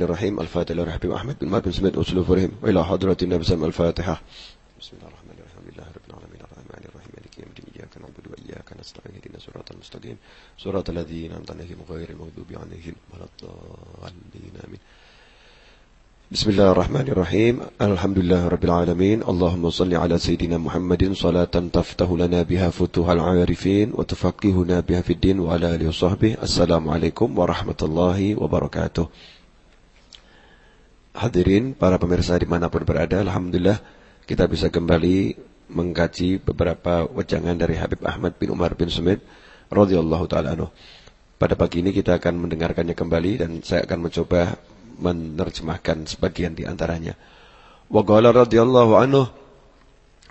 الرحيم الفاتحة لرحب أحمد بن مالك بن سميد أسلوب فرهم وإلى حضرة النبي صلى الفاتحة. بسم الله الرحمن الرحيم. الحمد لله رب العالمين. الرحمن الرحيم. مالك يوم الدين. إياك نعبد وإياك نستعين. اهدنا الصراط المستقيم. صراط الذين أنعمت عليهم غير المغضوب عليهم ولا الضالين. آمين. بسم الله الرحمن الرحيم. الحمد لله رب العالمين. اللهم صل على سيدنا محمد صلاة تفتح لنا بها فتوح العارفين وتفقهنا بها في الدين وعلى آله وصحبه. السلام عليكم ورحمة الله وبركاته. Hadirin para pemirsa di mana pun berada Alhamdulillah kita bisa kembali mengkaji beberapa wejangan dari Habib Ahmad bin Umar bin Sumit radhiyallahu taala anhu. Pada pagi ini kita akan mendengarkannya kembali dan saya akan mencoba menerjemahkan sebagian di antaranya. Wa qala radhiyallahu anhu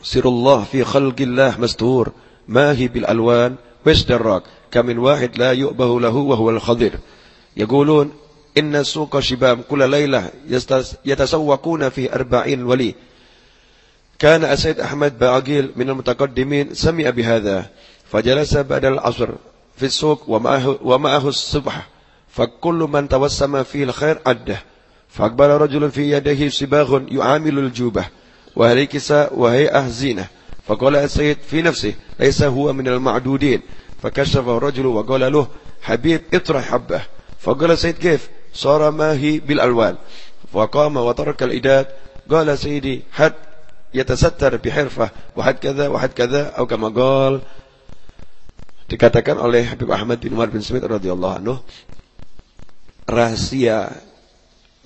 Sirullah fi khalqillah mastur mahi bil alwan wasdarrak kamin wahid la yu'bahu lahu wa huwa al-khadir. Yaqulun إن السوق شباب كل ليلة يتسوقون في أربعين ولي. كان السيد أحمد باعقيل من المتقدمين سمع بهذا فجلس بعد العصر في السوق ومعه, ومعه الصبح فكل من توسم فيه الخير عده. فأقبل رجل في يده صباغ يعامل الجوبة وهي كساء وهي زينة. فقال السيد في نفسه ليس هو من المعدودين. فكشف الرجل وقال له حبيب اطرح حبة. فقال السيد كيف؟ صار ماهي بالألوان وقام وترك الإداد قال سيدي حد يتستر بحرفة وحد كذا وحد كذا أو كما قال dikatakan oleh Habib Ahmad bin Umar bin Smith radhiyallahu anhu rahasia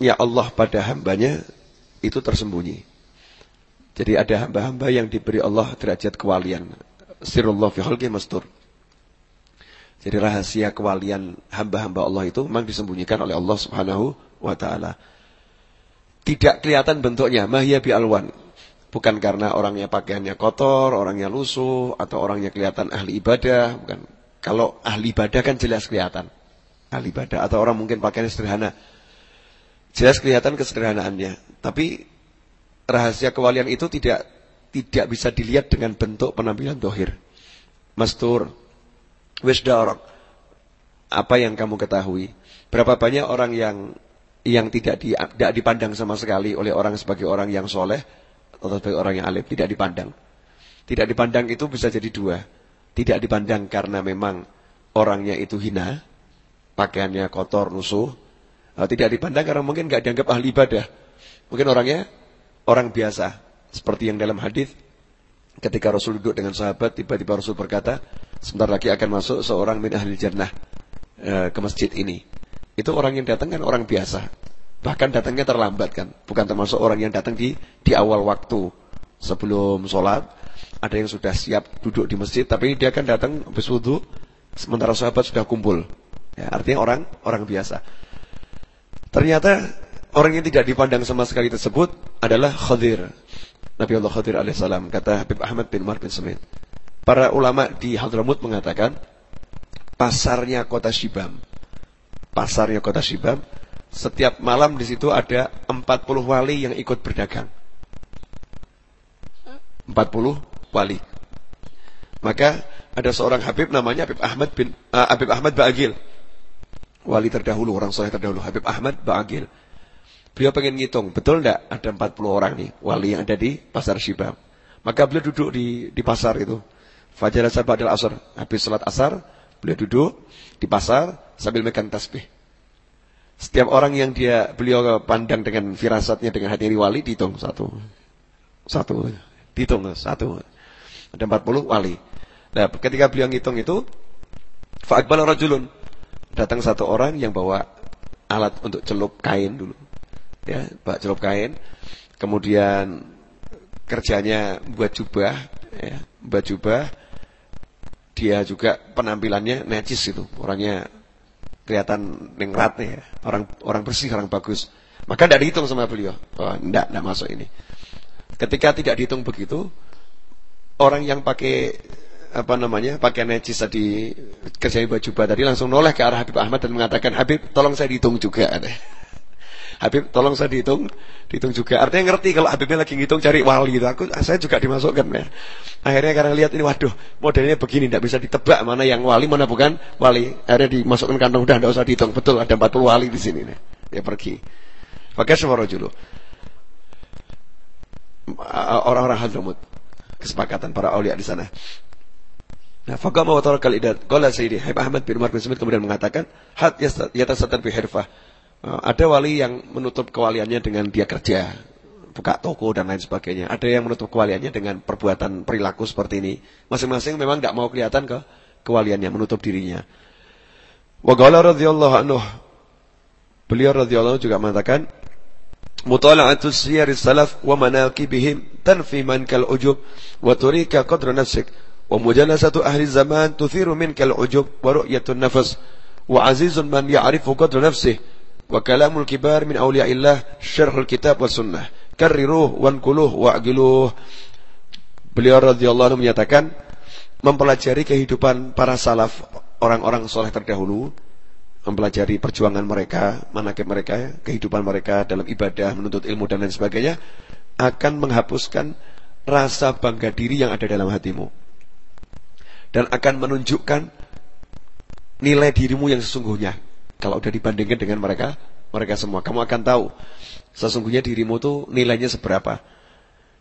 ya Allah pada hambanya itu tersembunyi. Jadi ada hamba-hamba yang diberi Allah derajat kewalian. Sirullah fi khalqi mastur. Jadi rahasia kewalian hamba-hamba Allah itu memang disembunyikan oleh Allah Subhanahu wa taala. Tidak kelihatan bentuknya, mahya bi alwan. Bukan karena orangnya pakaiannya kotor, orangnya lusuh atau orangnya kelihatan ahli ibadah, bukan. Kalau ahli ibadah kan jelas kelihatan. Ahli ibadah atau orang mungkin pakaiannya sederhana. Jelas kelihatan kesederhanaannya, tapi rahasia kewalian itu tidak tidak bisa dilihat dengan bentuk penampilan dohir. Mastur, Wisdarok. Apa yang kamu ketahui? Berapa banyak orang yang yang tidak, di, tidak dipandang sama sekali oleh orang sebagai orang yang soleh atau sebagai orang yang alim tidak dipandang. Tidak dipandang itu bisa jadi dua. Tidak dipandang karena memang orangnya itu hina, pakaiannya kotor, nusuh. Tidak dipandang karena mungkin nggak dianggap ahli ibadah. Mungkin orangnya orang biasa. Seperti yang dalam hadis ketika Rasul duduk dengan sahabat, tiba-tiba Rasul berkata, Sebentar lagi akan masuk seorang min ahli jannah e, ke masjid ini. Itu orang yang datang kan orang biasa. Bahkan datangnya terlambat kan. Bukan termasuk orang yang datang di di awal waktu. Sebelum sholat. Ada yang sudah siap duduk di masjid. Tapi dia akan datang habis wudhu. Sementara sahabat sudah kumpul. Ya, artinya orang orang biasa. Ternyata orang yang tidak dipandang sama sekali tersebut adalah Khadir. Nabi Allah Khadir alaihissalam. Kata Habib Ahmad bin Mar bin Semit. Para ulama di Hadramut mengatakan pasarnya kota Shibam. Pasarnya kota Shibam, setiap malam di situ ada 40 wali yang ikut berdagang. 40 wali. Maka ada seorang Habib namanya Habib Ahmad bin uh, Habib Ahmad Ba'agil. Wali terdahulu, orang soleh terdahulu, Habib Ahmad Ba'agil. Beliau pengen ngitung, betul enggak ada 40 orang nih wali yang ada di pasar Shibam. Maka beliau duduk di di pasar itu. Fajar ba'dal asar. Habis sholat asar, beliau duduk di pasar sambil megang tasbih. Setiap orang yang dia beliau pandang dengan firasatnya dengan hati wali dihitung satu. Satu. Dihitung satu. Ada 40 wali. Nah, ketika beliau ngitung itu fa'akbala rajulun. Datang satu orang yang bawa alat untuk celup kain dulu. Ya, bawa celup kain. Kemudian kerjanya buat jubah, ya, buat jubah dia juga penampilannya necis itu, orangnya kelihatan ningrat ya, orang orang bersih, orang bagus. Maka tidak dihitung sama beliau. Oh, tidak, tidak masuk ini. Ketika tidak dihitung begitu, orang yang pakai apa namanya pakai necis tadi kerja baju tadi langsung noleh ke arah Habib Ahmad dan mengatakan Habib tolong saya dihitung juga. Habib tolong saya dihitung, dihitung juga. Artinya ngerti kalau Habibnya lagi ngitung cari wali itu. Aku saya juga dimasukkan ya. Akhirnya karena lihat ini waduh, modelnya begini tidak bisa ditebak mana yang wali mana bukan wali. Akhirnya dimasukkan kantong udah tidak usah dihitung. Betul ada 40 wali di sini nih. Ya pergi. semua rajulu. Orang-orang Hadramut. Kesepakatan para awliya di sana. Nah, faqama wa tarakal idat. Qala Sayyidi Habib Ahmad bin Umar bin Sumit kemudian mengatakan, "Hat yatasatan fi hirfah." Uh, ada wali yang menutup kewaliannya dengan dia kerja, buka toko dan lain sebagainya. Ada yang menutup kewaliannya dengan perbuatan perilaku seperti ini. Masing-masing memang tidak mau kelihatan ke kewaliannya, menutup dirinya. Wa qala radhiyallahu anhu Beliau radhiyallahu juga mengatakan mutala'atu siyar salaf wa manaqibihim tanfi man kal ujub wa turika qadra nafsik wa mujalasatu ahli zaman tuthiru min kal ujub wa ru'yatun nafas wa azizun man ya'rifu qadra nafsih wa kalamul kibar min awliya'illah syarhul kitab wa sunnah karriruh wankuluh wa'giluh beliau radhiyallahu menyatakan mempelajari kehidupan para salaf orang-orang soleh terdahulu mempelajari perjuangan mereka, manakib mereka, kehidupan mereka dalam ibadah, menuntut ilmu dan lain sebagainya, akan menghapuskan rasa bangga diri yang ada dalam hatimu. Dan akan menunjukkan nilai dirimu yang sesungguhnya. Kalau sudah dibandingkan dengan mereka, mereka semua. Kamu akan tahu sesungguhnya dirimu itu nilainya seberapa.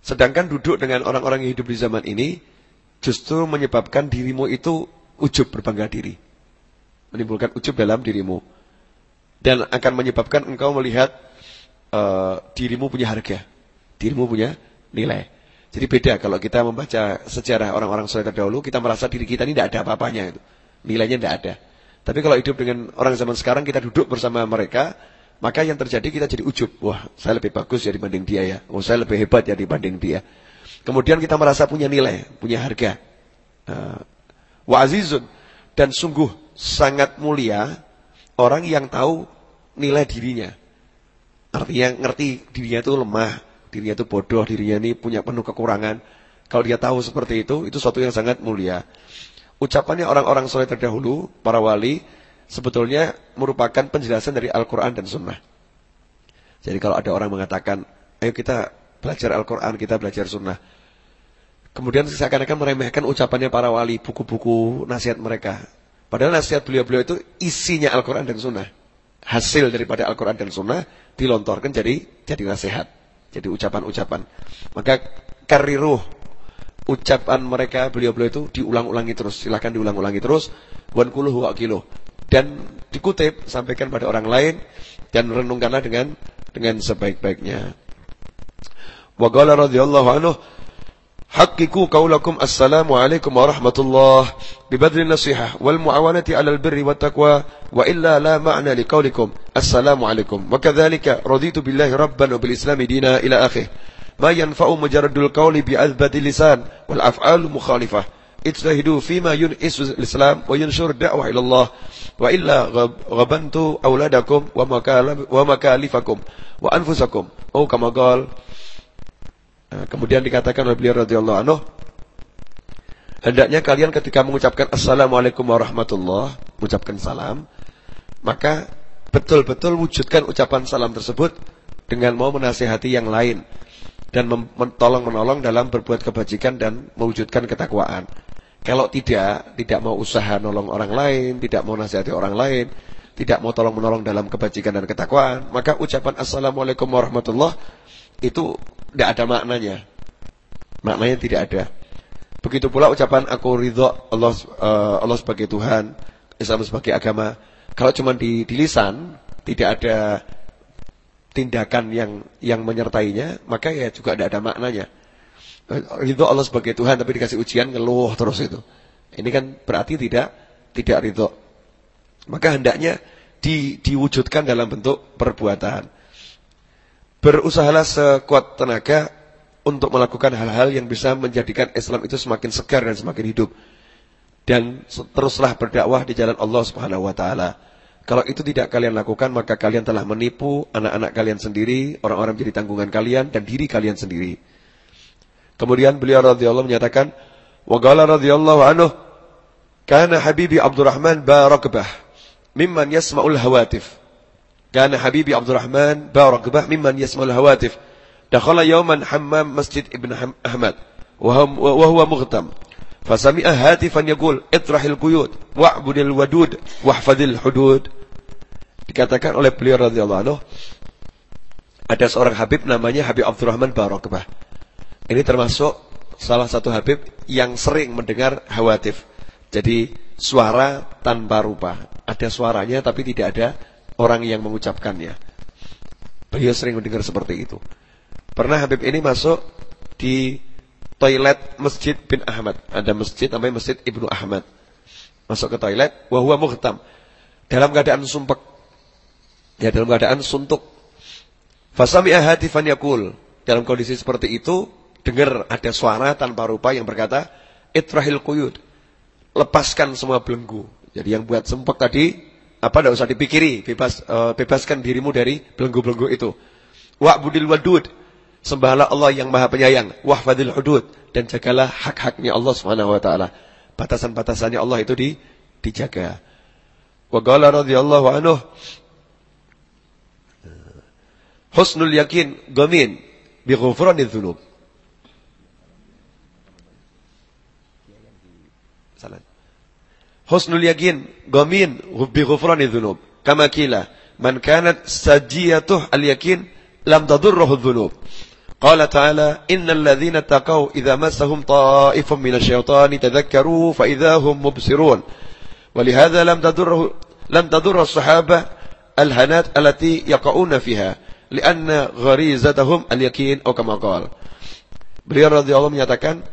Sedangkan duduk dengan orang-orang yang hidup di zaman ini, justru menyebabkan dirimu itu ujub berbangga diri menimbulkan ujub dalam dirimu dan akan menyebabkan engkau melihat uh, dirimu punya harga, dirimu punya nilai. Jadi beda kalau kita membaca sejarah orang-orang soleh terdahulu, kita merasa diri kita ini tidak ada apa-apanya itu, nilainya tidak ada. Tapi kalau hidup dengan orang zaman sekarang, kita duduk bersama mereka, maka yang terjadi kita jadi ujub. Wah, saya lebih bagus ya dibanding dia ya. Oh, saya lebih hebat ya dibanding dia. Kemudian kita merasa punya nilai, punya harga. Uh, wa azizun dan sungguh sangat mulia orang yang tahu nilai dirinya. Artinya ngerti dirinya itu lemah, dirinya itu bodoh, dirinya ini punya penuh kekurangan. Kalau dia tahu seperti itu, itu suatu yang sangat mulia. Ucapannya orang-orang soleh terdahulu, para wali, sebetulnya merupakan penjelasan dari Al-Quran dan Sunnah. Jadi kalau ada orang mengatakan, ayo kita belajar Al-Quran, kita belajar Sunnah. Kemudian seakan-akan meremehkan ucapannya para wali, buku-buku nasihat mereka. Padahal nasihat beliau-beliau itu isinya Al-Quran dan Sunnah. Hasil daripada Al-Quran dan Sunnah dilontorkan jadi jadi nasihat. Jadi ucapan-ucapan. Maka kariruh ucapan mereka beliau-beliau itu diulang-ulangi terus. Silahkan diulang-ulangi terus. Wan kuluhu akiluh. Dan dikutip, sampaikan pada orang lain. Dan renungkanlah dengan dengan sebaik-baiknya. Wa qala radhiyallahu anhu Hakiku kaulakum assalamualaikum warahmatullah Bibadri nasihah wal muawanati al birri wa taqwa Wa illa la ma'na liqaulikum assalamualaikum Wa kadhalika raditu billahi rabban wa bil islam dina ila akhir la yanfa'u mujaradul qawli bi'azbati lisan wal af'alu mukhalifah. Ijtahidu fima yun'isu islam wa yunshur da'wah ila Allah wa illa ghabantu auladakum wa wa makalifakum wa anfusakum. Oh kama qala ah, Kemudian dikatakan oleh beliau radhiyallahu anhu Hendaknya kalian ketika mengucapkan Assalamualaikum warahmatullahi Mengucapkan salam Maka betul-betul wujudkan ucapan salam tersebut Dengan mau menasihati yang lain dan mentolong menolong dalam berbuat kebajikan dan mewujudkan ketakwaan. Kalau tidak, tidak mau usaha nolong orang lain, tidak mau nasihati orang lain, tidak mau tolong menolong dalam kebajikan dan ketakwaan, maka ucapan assalamualaikum warahmatullah itu tidak ada maknanya. Maknanya tidak ada. Begitu pula ucapan aku ridho Allah uh, Allah sebagai Tuhan, Islam sebagai agama. Kalau cuma di, di lisan tidak ada tindakan yang yang menyertainya, maka ya juga tidak ada maknanya. Ridho Allah sebagai Tuhan tapi dikasih ujian ngeluh terus itu. Ini kan berarti tidak tidak ridho. Maka hendaknya di, diwujudkan dalam bentuk perbuatan. Berusahalah sekuat tenaga untuk melakukan hal-hal yang bisa menjadikan Islam itu semakin segar dan semakin hidup. Dan teruslah berdakwah di jalan Allah Subhanahu wa taala. Kalau itu tidak kalian lakukan, maka kalian telah menipu anak-anak kalian sendiri, orang-orang menjadi tanggungan kalian, dan diri kalian sendiri. Kemudian beliau radhiyallahu menyatakan, Wagala radhiyallahu anhu, Kana Habibi Abdurrahman barakbah, mimman yasma'ul hawatif. Kana Habibi Abdurrahman barakbah, mimman yasma'ul hawatif. Dakhala yawman hammam masjid Ibn Ahmad, wahuwa mughtam. فسمع هاتفا يقول اطرح القيود واعبد الودود واحفظ الحدود Dikatakan oleh beliau radhiyallahu anhu ada seorang Habib namanya Habib Abdurrahman Barokbah. Ini termasuk salah satu Habib yang sering mendengar hawatif. Jadi suara tanpa rupa. Ada suaranya tapi tidak ada orang yang mengucapkannya. Beliau sering mendengar seperti itu. Pernah Habib ini masuk di toilet Masjid bin Ahmad. Ada masjid namanya Masjid Ibnu Ahmad. Masuk ke toilet, wahwa muhtam. Dalam keadaan sumpek. Ya, dalam keadaan suntuk. Fasami'a hatifan yakul. Dalam kondisi seperti itu, dengar ada suara tanpa rupa yang berkata, Itrahil kuyud. Lepaskan semua belenggu. Jadi yang buat sempek tadi, apa tidak usah dipikiri. Bebas, uh, bebaskan dirimu dari belenggu-belenggu itu. Wa'budil wadud. Sembahlah Allah yang maha penyayang. Wahfadil hudud. Dan jagalah hak-haknya Allah ta'ala. Batasan-batasannya Allah itu di, dijaga. Wa qala radhiyallahu anhu Husnul yakin gamin bi ghufranidz dzunub. Salat. Husnul yakin gamin bi ghufranidz dzunub. Kama kila man kanat sajiyatuh al yakin lam tadurruhu dzunub. قال تعالى إن الذين اتقوا إذا مسهم طائف من الشيطان تذكروا فإذا هم مبصرون. ولهذا لم تضر لم تضر الصحابة الهنات التي يقعون فيها لأن غريزتهم اليقين أو كما قال. beliau رضي الله menyatakan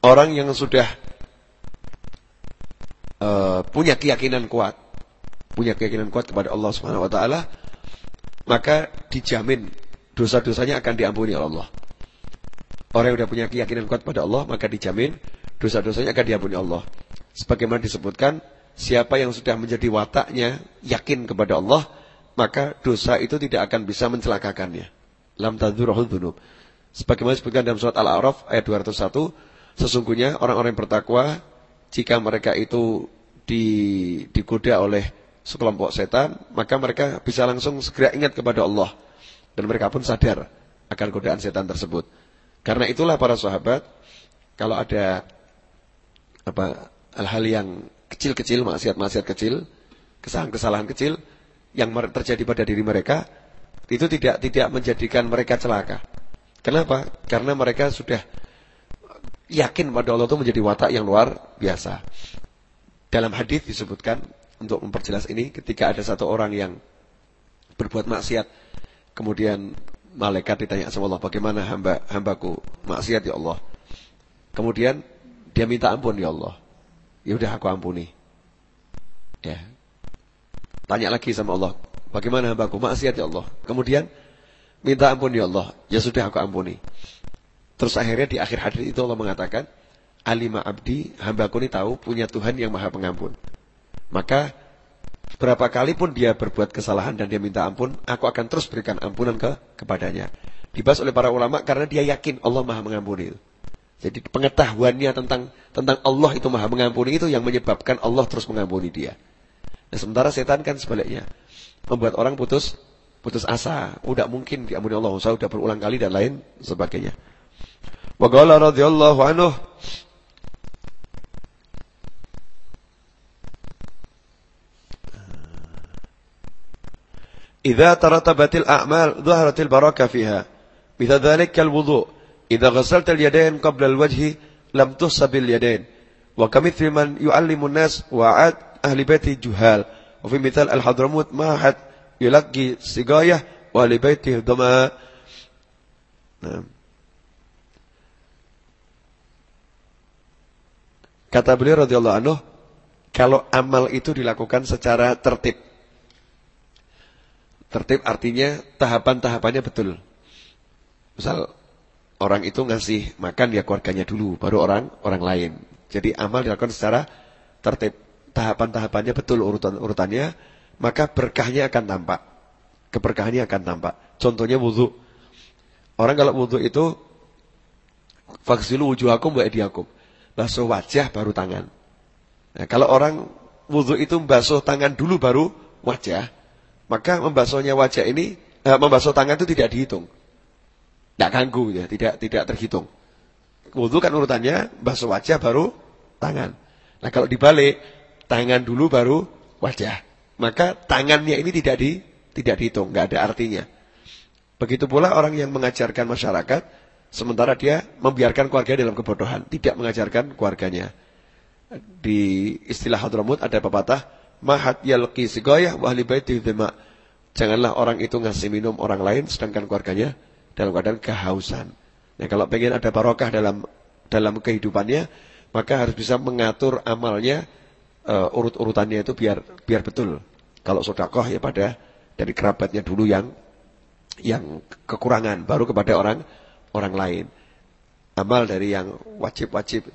orang yang sudah uh, punya keyakinan kuat punya keyakinan kuat kepada Allah Subhanahu wa taala maka dijamin dosa-dosanya akan diampuni oleh Allah. Orang yang sudah punya keyakinan kuat pada Allah, maka dijamin dosa-dosanya akan diampuni Allah. Sebagaimana disebutkan, siapa yang sudah menjadi wataknya yakin kepada Allah, maka dosa itu tidak akan bisa mencelakakannya. Lam tadzurahul dzunub. Sebagaimana disebutkan dalam surat Al-A'raf ayat 201, sesungguhnya orang-orang yang bertakwa jika mereka itu di, digoda oleh sekelompok setan, maka mereka bisa langsung segera ingat kepada Allah dan mereka pun sadar akan godaan setan tersebut. Karena itulah para sahabat kalau ada apa hal-hal yang kecil-kecil, maksiat-maksiat kecil, kesalahan-kesalahan kecil, yang terjadi pada diri mereka itu tidak tidak menjadikan mereka celaka. Kenapa? Karena mereka sudah yakin pada Allah itu menjadi watak yang luar biasa. Dalam hadis disebutkan untuk memperjelas ini ketika ada satu orang yang berbuat maksiat kemudian malaikat ditanya sama Allah bagaimana hamba hambaku maksiat ya Allah. Kemudian dia minta ampun ya Allah. Ya udah aku ampuni. Ya, Tanya lagi sama Allah. Bagaimana hambaku? Maksiat ya Allah. Kemudian minta ampun ya Allah. Ya sudah aku ampuni. Terus akhirnya di akhir hadis itu Allah mengatakan, Alima abdi, hambaku ini tahu punya Tuhan yang maha pengampun. Maka berapa kali pun dia berbuat kesalahan dan dia minta ampun, aku akan terus berikan ampunan ke kepadanya. Dibahas oleh para ulama karena dia yakin Allah maha mengampuni. Jadi pengetahuannya tentang tentang Allah itu maha mengampuni itu yang menyebabkan Allah terus mengampuni dia. Nah, sementara setan kan sebaliknya. Membuat orang putus putus asa. Udah mungkin diampuni Allah. Saya sudah berulang kali dan lain sebagainya. Wa qala radhiyallahu anhu إذا ترتبت الأعمال ظهرت البركة فيها مثل ذلك كالوضوء إذا غسلت اليدين قبل الوجه لم تصب اليدين وكمثل من يعلم الناس وعاد ahli baiti juhal. Wa fi mithal al-Hadramut ma had yulaqi sigayah wa ahli baiti dama. Nah. Kata beliau radhiyallahu anhu, kalau amal itu dilakukan secara tertib. Tertib artinya tahapan-tahapannya betul. Misal orang itu ngasih makan ya keluarganya dulu, baru orang orang lain. Jadi amal dilakukan secara tertib tahapan-tahapannya betul urutan-urutannya, maka berkahnya akan tampak. Keberkahannya akan tampak. Contohnya wudhu. Orang kalau wudhu itu, faksilu wujuhakum wa ediakum. Basuh wajah baru tangan. Nah, kalau orang wudhu itu membasuh tangan dulu baru wajah, maka membasuhnya wajah ini, eh, membasuh tangan itu tidak dihitung. Tidak ganggu ya, tidak tidak terhitung. Wudhu kan urutannya, basuh wajah baru tangan. Nah kalau dibalik, tangan dulu baru wajah. maka tangannya ini tidak di tidak dihitung, nggak ada artinya. Begitu pula orang yang mengajarkan masyarakat, sementara dia membiarkan keluarga dalam kebodohan, tidak mengajarkan keluarganya. Di istilah Hadramut ada pepatah, mahat yalqi sigoyah wahli baiti Janganlah orang itu ngasih minum orang lain, sedangkan keluarganya dalam keadaan kehausan. Nah, kalau pengen ada barokah dalam dalam kehidupannya, maka harus bisa mengatur amalnya uh, urut-urutannya itu biar biar betul. Kalau sodakoh ya pada dari kerabatnya dulu yang yang kekurangan, baru kepada orang orang lain. Amal dari yang wajib-wajib.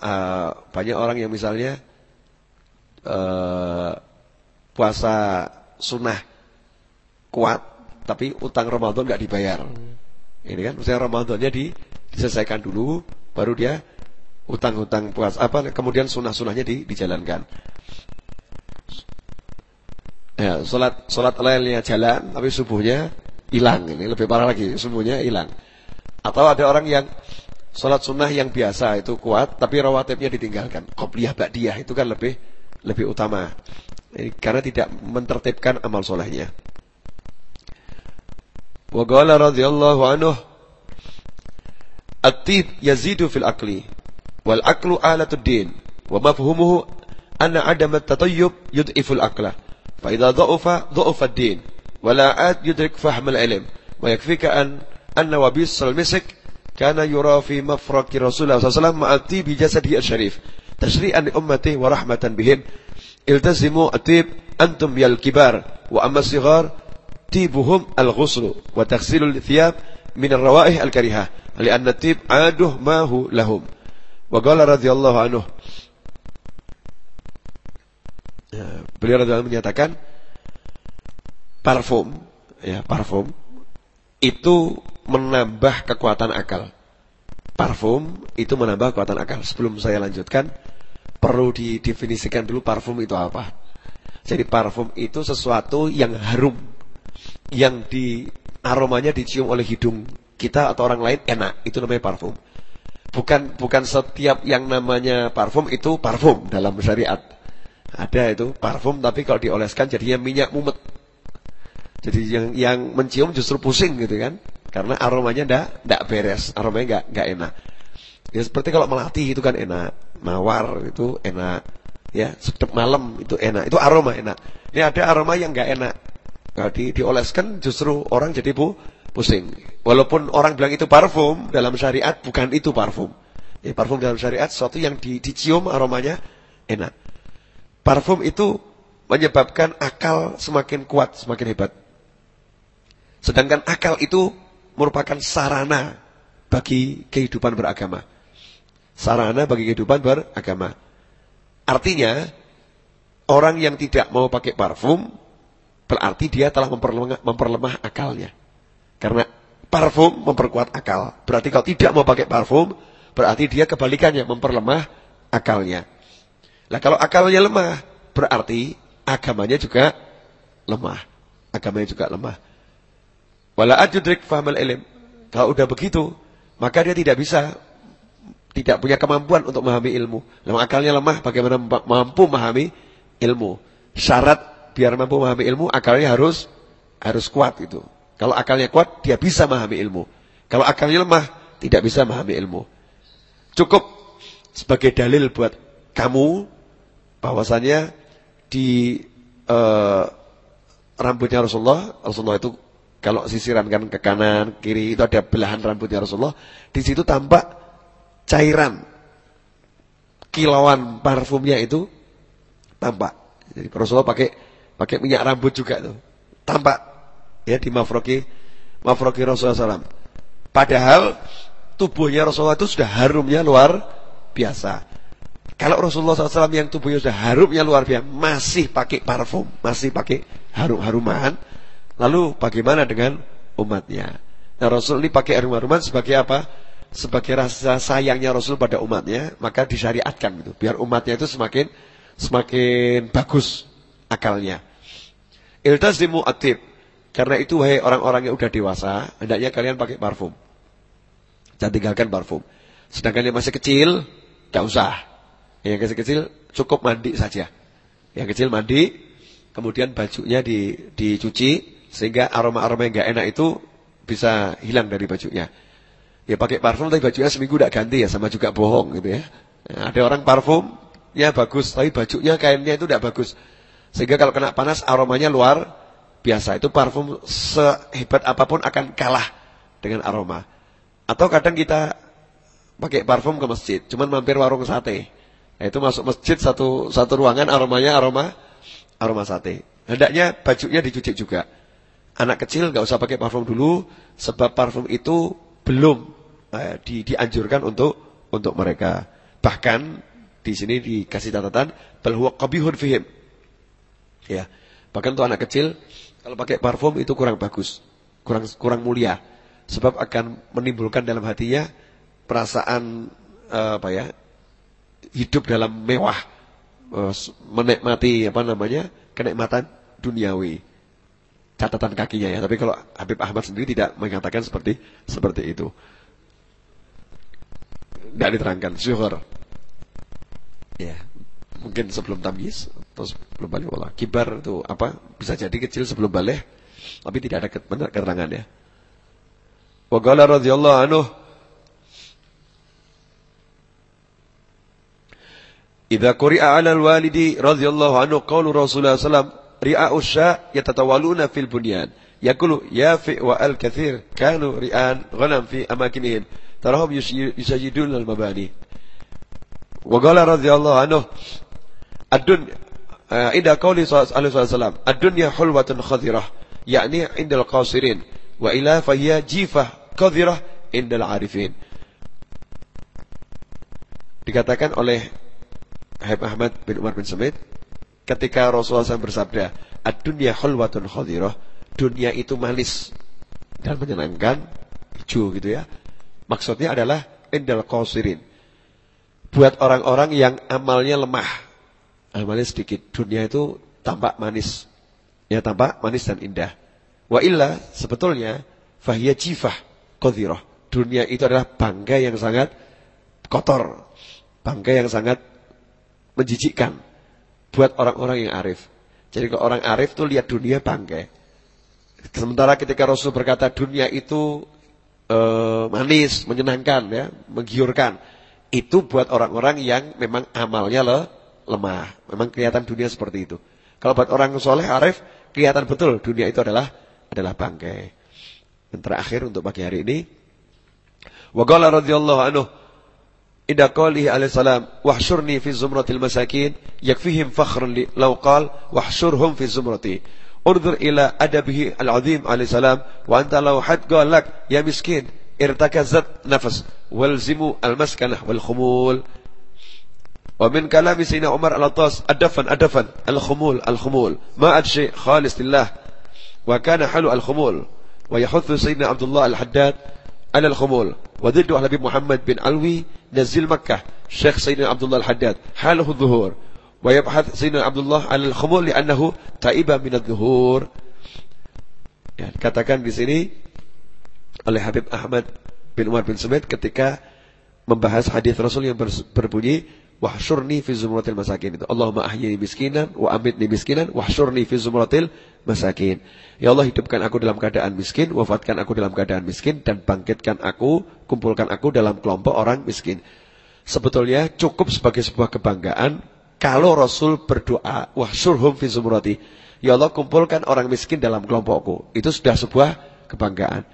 Uh, banyak orang yang misalnya uh, puasa sunnah kuat, tapi utang Ramadan nggak dibayar. Ini kan, misalnya Ramadannya di, diselesaikan dulu, baru dia utang-utang puas apa kemudian sunah-sunahnya di, dijalankan. Ya, salat salat lainnya jalan tapi subuhnya hilang. Ini lebih parah lagi, subuhnya hilang. Atau ada orang yang salat sunnah yang biasa itu kuat tapi rawatibnya ditinggalkan. Qobliyah ba'diyah itu kan lebih lebih utama. Karena tidak mentertibkan amal solehnya. Wa qala radhiyallahu anhu At-tib yazidu fil akli wal aklu alatud din wa mafhumuhu anna adam at-tatayyub yud'ifu al-aqla fa idza dha'afa dha'afa ad-din wa la ad yudrik fahm al-ilm wa yakfika an anna wabis al-misk kana yura fi mafraq Rasulullah sallallahu alaihi wasallam ma'ati bi jasadihi asy-syarif tashri'an li ummati wa rahmatan bihim iltazimu at-tib antum yal kibar wa amma sighar tibuhum al-ghusl wa taghsilul thiyab min ar-rawaih al-karihah li'anna tib aduh mahu lahum. Wa qala radhiyallahu anhu ya, beliau radhiyallahu menyatakan parfum ya parfum itu menambah kekuatan akal. Parfum itu menambah kekuatan akal. Sebelum saya lanjutkan, perlu didefinisikan dulu parfum itu apa. Jadi parfum itu sesuatu yang harum, yang di aromanya dicium oleh hidung kita atau orang lain enak, itu namanya parfum. Bukan bukan setiap yang namanya parfum itu parfum dalam syariat. Ada itu parfum tapi kalau dioleskan jadinya minyak mumet. Jadi yang yang mencium justru pusing gitu kan. Karena aromanya ndak ndak beres, aromanya nggak nggak enak. Ya seperti kalau melati itu kan enak, mawar itu enak, ya sedep malam itu enak, itu aroma enak. Ini ada aroma yang nggak enak. Kalau di, dioleskan justru orang jadi bu, pusing. Walaupun orang bilang itu parfum, dalam syariat bukan itu parfum. Ya, parfum dalam syariat sesuatu yang di, dicium aromanya enak. Parfum itu menyebabkan akal semakin kuat, semakin hebat. Sedangkan akal itu merupakan sarana bagi kehidupan beragama. Sarana bagi kehidupan beragama. Artinya, orang yang tidak mau pakai parfum, berarti dia telah memperlemah, memperlemah akalnya. Karena parfum memperkuat akal. Berarti kalau tidak mau pakai parfum, berarti dia kebalikannya memperlemah akalnya. Nah kalau akalnya lemah, berarti agamanya juga lemah. Agamanya juga lemah. Wala ajudrik fahmal ilim. Kalau udah begitu, maka dia tidak bisa tidak punya kemampuan untuk memahami ilmu. Lama akalnya lemah, bagaimana mampu memahami ilmu? Syarat biar mampu memahami ilmu, akalnya harus harus kuat itu. Kalau akalnya kuat, dia bisa memahami ilmu. Kalau akalnya lemah, tidak bisa memahami ilmu. Cukup sebagai dalil buat kamu bahwasanya di uh, rambutnya Rasulullah, Rasulullah itu kalau sisiran kan ke kanan, kiri itu ada belahan rambutnya Rasulullah, di situ tampak cairan kilauan parfumnya itu tampak. Jadi Rasulullah pakai pakai minyak rambut juga tuh. Tampak ya di mafroki mafroki Rasulullah SAW. Padahal tubuhnya Rasulullah itu sudah harumnya luar biasa. Kalau Rasulullah SAW yang tubuhnya sudah harumnya luar biasa, masih pakai parfum, masih pakai harum-haruman, lalu bagaimana dengan umatnya? Nah Rasul ini pakai harum-haruman sebagai apa? Sebagai rasa sayangnya Rasul pada umatnya, maka disyariatkan gitu, biar umatnya itu semakin semakin bagus akalnya. Iltazimu atib, karena itu wahai orang-orang yang udah dewasa, hendaknya kalian pakai parfum. Jangan tinggalkan parfum. Sedangkan yang masih kecil, gak usah. Yang kecil-kecil cukup mandi saja. Yang kecil mandi, kemudian bajunya di, dicuci, sehingga aroma-aroma yang gak enak itu bisa hilang dari bajunya. Ya pakai parfum tapi bajunya seminggu tidak ganti ya sama juga bohong gitu ya. Nah, ada orang parfum ya bagus tapi bajunya kainnya itu tidak bagus. Sehingga kalau kena panas aromanya luar biasa. Itu parfum sehebat apa pun akan kalah dengan aroma. Atau kadang kita pakai parfum ke masjid, cuman mampir warung sate. Nah, itu masuk masjid satu satu ruangan aromanya aroma aroma sate. Hendaknya bajunya dicuci juga. Anak kecil nggak usah pakai parfum dulu sebab parfum itu belum eh, di, dianjurkan untuk untuk mereka. Bahkan di sini dikasih catatan bahwa qabihun fihim. Ya. Bahkan untuk anak kecil kalau pakai parfum itu kurang bagus, kurang kurang mulia. Sebab akan menimbulkan dalam hatinya perasaan eh, apa ya? hidup dalam mewah, eh, menikmati apa namanya? kenikmatan duniawi catatan kakinya ya. Tapi kalau Habib Ahmad sendiri tidak mengatakan seperti seperti itu. Tidak diterangkan. Syukur. Ya. Mungkin sebelum tamyiz atau sebelum balik wala. Kibar itu apa? Bisa jadi kecil sebelum balik. Tapi tidak ada benar keterangan ya. Wa qala radhiyallahu anhu Idza quri'a 'ala al-walidi radhiyallahu anhu qaulu Rasulullah sallallahu ri'a'u sya yatatawaluna fil bunyan. Yakulu yafi wa al-kathir kanu ri'an ghanam fi amakinihim. Tarahum yusajidun al-mabani. Wa qala radhiyallahu anhu ad-dun inda qawli sallallahu alaihi wasallam ad-dunya hulwatun khadirah qasirin wa ila fahiya jifah qadirah indal arifin. Dikatakan oleh Habib Ahmad bin Umar bin Samit ketika Rasulullah SAW bersabda, "Ad-dunya khadirah." Dunia itu manis dan menyenangkan, hijau gitu ya. Maksudnya adalah indal qasirin. Buat orang-orang yang amalnya lemah, amalnya sedikit, dunia itu tampak manis. Ya tampak manis dan indah. Wa illa sebetulnya fahiyya jifah qadirah. Dunia itu adalah bangkai yang sangat kotor, bangkai yang sangat menjijikkan buat orang-orang yang arif. Jadi kalau orang arif tuh lihat dunia bangke. Sementara ketika Rasul berkata dunia itu e, manis, menyenangkan, ya, menggiurkan, itu buat orang-orang yang memang amalnya le, lemah, memang kelihatan dunia seperti itu. Kalau buat orang soleh, arif, kelihatan betul dunia itu adalah adalah bangkai. Dan terakhir untuk pagi hari ini, Waqala radhiyallahu anhu Ida qalihi alaih salam Wahsyurni fi zumratil masakin Yakfihim fakhrun li Lau Wahsyurhum fi zumrati انظر إلى أدبه العظيم عليه السلام وأنت لو حد قال لك يا مسكين ارتكزت نفس والزموا المسكنة والخمول. ومن كلام سيدنا عمر الأطاس أدفن أدفن الخمول الخمول ما أد شيء خالص لله. وكان حلو الخمول ويحث سيدنا عبد الله الحداد على الخمول. وضد على محمد بن علوي نزل مكة شيخ سيدنا عبد الله الحداد. حاله الظهور. wa yabhath Sayyidina Abdullah al khumul li annahu ta'iba minad zuhur. Ya, katakan di sini oleh Habib Ahmad bin Umar bin Sumaid ketika membahas hadis Rasul yang berbunyi wahsyurni fi zumratil masakin itu. Allahumma ahyini miskinan wa amitni miskinan wahsyurni fi zumratil masakin. Ya Allah hidupkan aku dalam keadaan miskin, wafatkan aku dalam keadaan miskin dan bangkitkan aku, kumpulkan aku dalam kelompok orang miskin. Sebetulnya cukup sebagai sebuah kebanggaan kalau Rasul berdoa wahsyurhum fi zumrati. Ya Allah kumpulkan orang miskin dalam kelompokku. Itu sudah sebuah kebanggaan.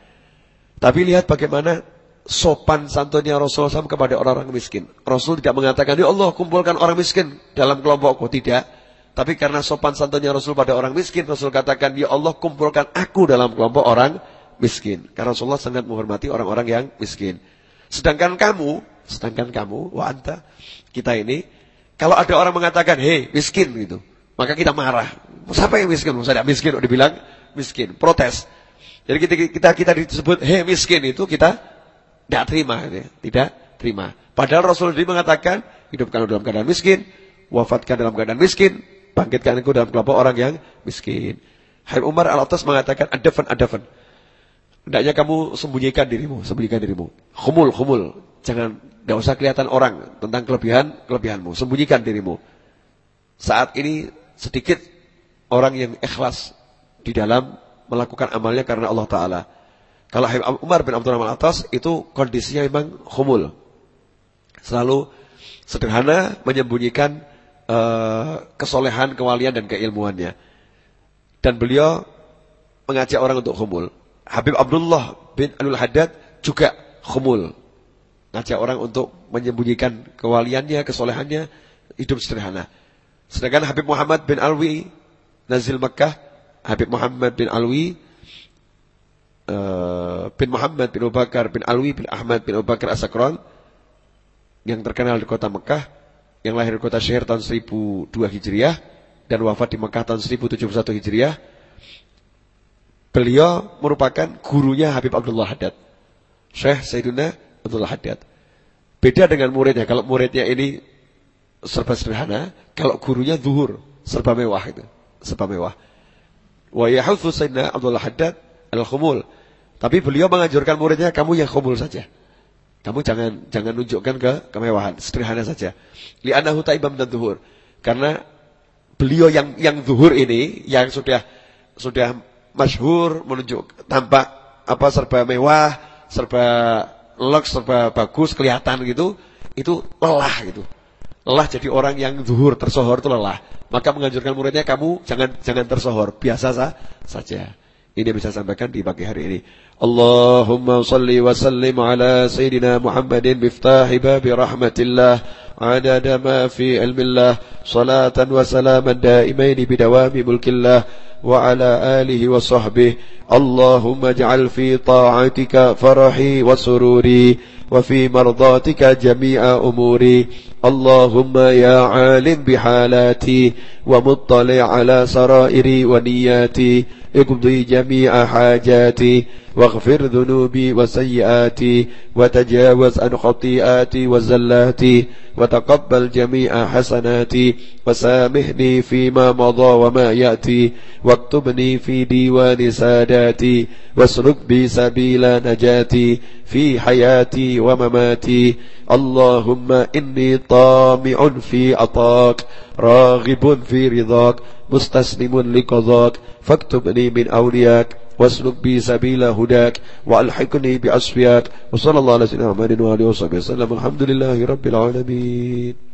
Tapi lihat bagaimana sopan santunnya Rasulullah SAW kepada orang-orang miskin. Rasul tidak mengatakan, Ya Allah kumpulkan orang miskin dalam kelompokku. Tidak. Tapi karena sopan santunnya Rasul pada orang miskin, Rasul katakan, Ya Allah kumpulkan aku dalam kelompok orang miskin. Karena Rasulullah sangat menghormati orang-orang yang miskin. Sedangkan kamu, sedangkan kamu, wa anta, kita ini, kalau ada orang mengatakan, hei miskin gitu, maka kita marah. Siapa yang miskin? Saya tidak miskin, dibilang miskin, protes. Jadi kita kita, kita disebut hei miskin itu kita tidak terima, gitu ya. tidak terima. Padahal Rasul sendiri mengatakan, hidupkan dalam keadaan miskin, wafatkan dalam keadaan miskin, bangkitkan aku dalam kelompok orang yang miskin. Habib Umar al-Atas mengatakan, adafan, adafan. Hendaknya kamu sembunyikan dirimu, sembunyikan dirimu. Khumul, khumul. Jangan, tidak usah kelihatan orang tentang kelebihan, kelebihanmu. Sembunyikan dirimu. Saat ini sedikit orang yang ikhlas di dalam melakukan amalnya karena Allah Ta'ala. Kalau Umar bin Abdurrahman Atas itu kondisinya memang khumul. Selalu sederhana menyembunyikan uh, kesolehan, kewalian dan keilmuannya. Dan beliau mengajak orang untuk khumul. Habib Abdullah bin Alul Haddad juga khumul. Ngajak orang untuk menyembunyikan kewaliannya, kesolehannya, hidup sederhana. Sedangkan Habib Muhammad bin Alwi, Nazil Mekah, Habib Muhammad bin Alwi, uh, bin Muhammad bin Abu Bakar bin Alwi bin Ahmad bin Abu Bakar Asakron, yang terkenal di kota Mekah, yang lahir di kota Syair tahun 1002 Hijriah, dan wafat di Mekah tahun 1071 Hijriah, beliau merupakan gurunya Habib Abdullah Haddad. Syekh Sayyiduna Abdullah Haddad. Beda dengan muridnya. Kalau muridnya ini serba sederhana, kalau gurunya zuhur, serba mewah itu. Serba mewah. Wa yahuthu Sayyidina Abdullah Haddad al-khumul. Tapi beliau menganjurkan muridnya, kamu yang khumul saja. Kamu jangan jangan nunjukkan ke kemewahan, sederhana saja. Li'annahu taibam dan zuhur. Karena beliau yang yang zuhur ini, yang sudah sudah masyhur menunjuk tampak apa serba mewah, serba lux, serba bagus, kelihatan gitu, itu lelah gitu. Lelah jadi orang yang zuhur, tersohor itu lelah. Maka menganjurkan muridnya kamu jangan jangan tersohor, biasa sah, saja. Ini bisa sampaikan di pagi hari ini. Allahumma salli wa sallim ala Sayyidina Muhammadin biftahi babi rahmatillah adada ma fi ilmillah salatan wa salaman daimain bidawami mulkillah وعلى آله وصحبه اللهم اجعل في طاعتك فرحي وسروري وفي مرضاتك جميع أموري اللهم يا عالم بحالاتي ومطلع على سرائري ونياتي اقضي جميع حاجاتي واغفر ذنوبي وسيئاتي وتجاوز عن خطيئاتي وزلاتي وتقبل جميع حسناتي وسامحني فيما مضى وما يأتي واكتبني في ديوان ساداتي واسلك بي سبيل نجاتي في حياتي ومماتي. اللهم إني طامع في عطاك راغب في رضاك مستسلم لقضاك. فاكتبني من أولياك واسلك بي سبيل هداك وألحقني بأصفياك وصلى الله على سيدنا محمد وآله وصحبه وسلم. الحمد لله رب العالمين.